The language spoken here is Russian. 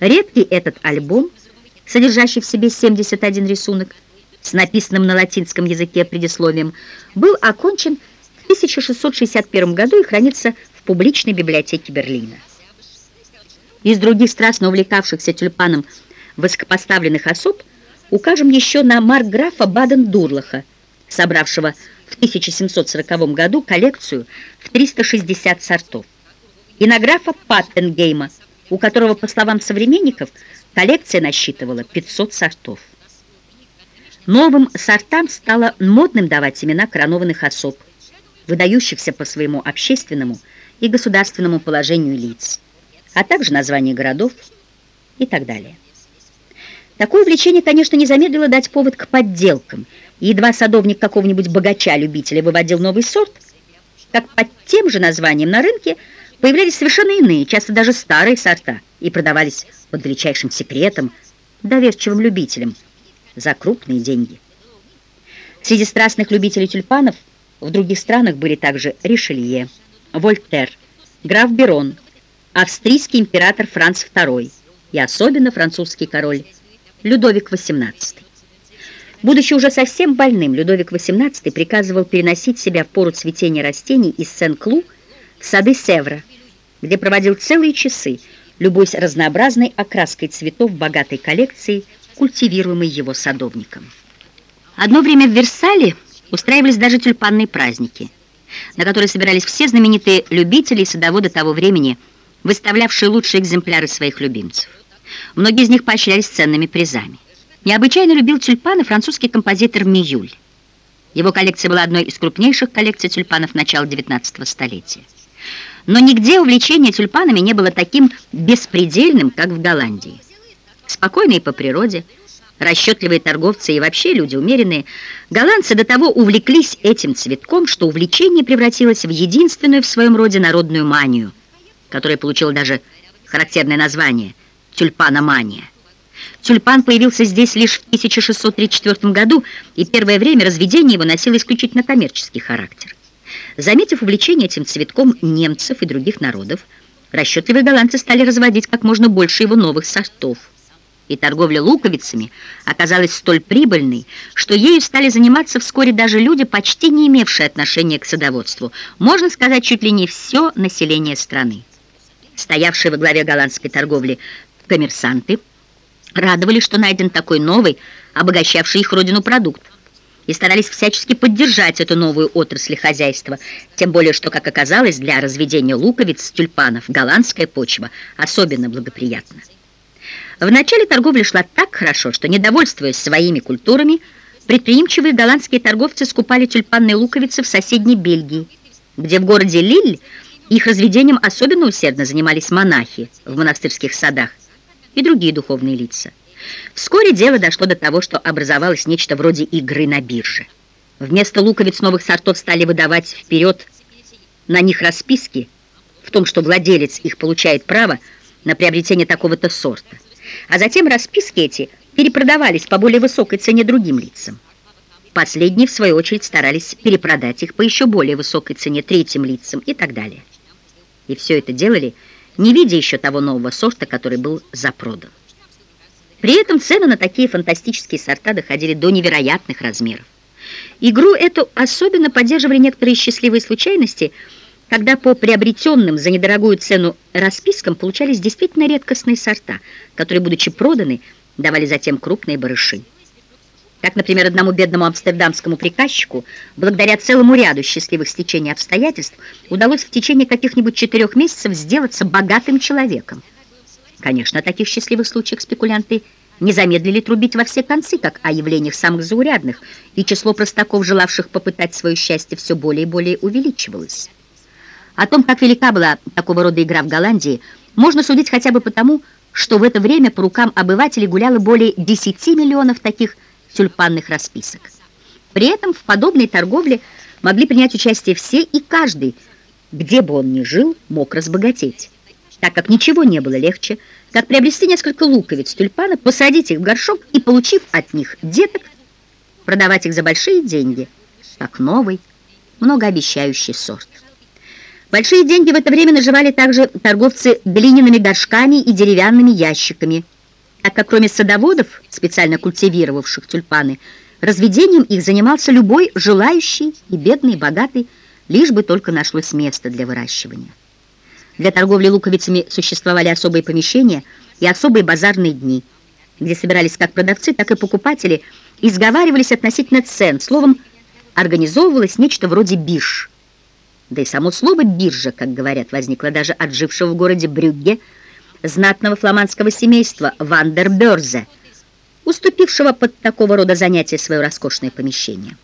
Редкий этот альбом, содержащий в себе 71 рисунок, с написанным на латинском языке предисловием, был окончен в 1661 году и хранится в публичной библиотеке Берлина. Из других страстно увлекавшихся тюльпаном высокопоставленных особ укажем еще на маркграфа Баден-Дурлаха, собравшего в 1740 году коллекцию в 360 сортов, и на графа Паттенгейма, у которого, по словам современников, коллекция насчитывала 500 сортов. Новым сортам стало модным давать имена коронованных особ, выдающихся по своему общественному и государственному положению лиц, а также названия городов и так далее. Такое увлечение, конечно, не замедлило дать повод к подделкам, едва садовник какого-нибудь богача-любителя выводил новый сорт, как под тем же названием на рынке появлялись совершенно иные, часто даже старые сорта, и продавались под величайшим секретом доверчивым любителям – за крупные деньги. Среди страстных любителей тюльпанов в других странах были также Ришелье, Вольтер, граф Берон, австрийский император Франц II и особенно французский король Людовик XVIII. Будучи уже совсем больным, Людовик XVIII приказывал переносить себя в пору цветения растений из Сен-Клу сады Севра, где проводил целые часы, любуясь разнообразной окраской цветов богатой коллекции культивируемый его садовником. Одно время в Версале устраивались даже тюльпанные праздники, на которые собирались все знаменитые любители и садоводы того времени, выставлявшие лучшие экземпляры своих любимцев. Многие из них поощрялись ценными призами. Необычайно любил тюльпаны французский композитор Миюль. Его коллекция была одной из крупнейших коллекций тюльпанов начала XIX столетия. Но нигде увлечение тюльпанами не было таким беспредельным, как в Голландии. Спокойные по природе, расчетливые торговцы и вообще люди умеренные, голландцы до того увлеклись этим цветком, что увлечение превратилось в единственную в своем роде народную манию, которая получила даже характерное название – тюльпаномания. Тюльпан появился здесь лишь в 1634 году, и первое время разведение его носило исключительно коммерческий характер. Заметив увлечение этим цветком немцев и других народов, расчетливые голландцы стали разводить как можно больше его новых сортов – и торговля луковицами оказалась столь прибыльной, что ею стали заниматься вскоре даже люди, почти не имевшие отношения к садоводству, можно сказать, чуть ли не все население страны. Стоявшие во главе голландской торговли коммерсанты радовались, что найден такой новый, обогащавший их родину продукт, и старались всячески поддержать эту новую отрасль хозяйства, тем более, что, как оказалось, для разведения луковиц, тюльпанов голландская почва особенно благоприятна. Вначале торговля шла так хорошо, что, недовольствуясь своими культурами, предприимчивые голландские торговцы скупали тюльпанные луковицы в соседней Бельгии, где в городе Лиль их разведением особенно усердно занимались монахи в монастырских садах и другие духовные лица. Вскоре дело дошло до того, что образовалось нечто вроде игры на бирже. Вместо луковиц новых сортов стали выдавать вперед на них расписки в том, что владелец их получает право на приобретение такого-то сорта а затем расписки эти перепродавались по более высокой цене другим лицам. Последние, в свою очередь, старались перепродать их по еще более высокой цене третьим лицам и так далее. И все это делали, не видя еще того нового сорта, который был запродан. При этом цены на такие фантастические сорта доходили до невероятных размеров. Игру эту особенно поддерживали некоторые счастливые случайности – когда по приобретенным за недорогую цену распискам получались действительно редкостные сорта, которые, будучи проданы, давали затем крупные барыши. Как, например, одному бедному амстердамскому приказчику, благодаря целому ряду счастливых стечений обстоятельств, удалось в течение каких-нибудь четырех месяцев сделаться богатым человеком. Конечно, о таких счастливых случаях спекулянты не замедлили трубить во все концы, как о явлениях самых заурядных, и число простаков, желавших попытать свое счастье, все более и более увеличивалось. О том, как велика была такого рода игра в Голландии, можно судить хотя бы потому, что в это время по рукам обывателей гуляло более 10 миллионов таких тюльпанных расписок. При этом в подобной торговле могли принять участие все и каждый, где бы он ни жил, мог разбогатеть. Так как ничего не было легче, как приобрести несколько луковиц тюльпана, посадить их в горшок и, получив от них деток, продавать их за большие деньги, как новый, многообещающий сорт. Большие деньги в это время наживали также торговцы глиняными горшками и деревянными ящиками, так как кроме садоводов, специально культивировавших тюльпаны, разведением их занимался любой желающий, и бедный, и богатый, лишь бы только нашлось место для выращивания. Для торговли луковицами существовали особые помещения и особые базарные дни, где собирались как продавцы, так и покупатели, и сговаривались относительно цен, словом, организовывалось нечто вроде бирж. Да и само слово «биржа», как говорят, возникло даже от жившего в городе Брюгге знатного фламандского семейства Вандерберзе, уступившего под такого рода занятия свое роскошное помещение.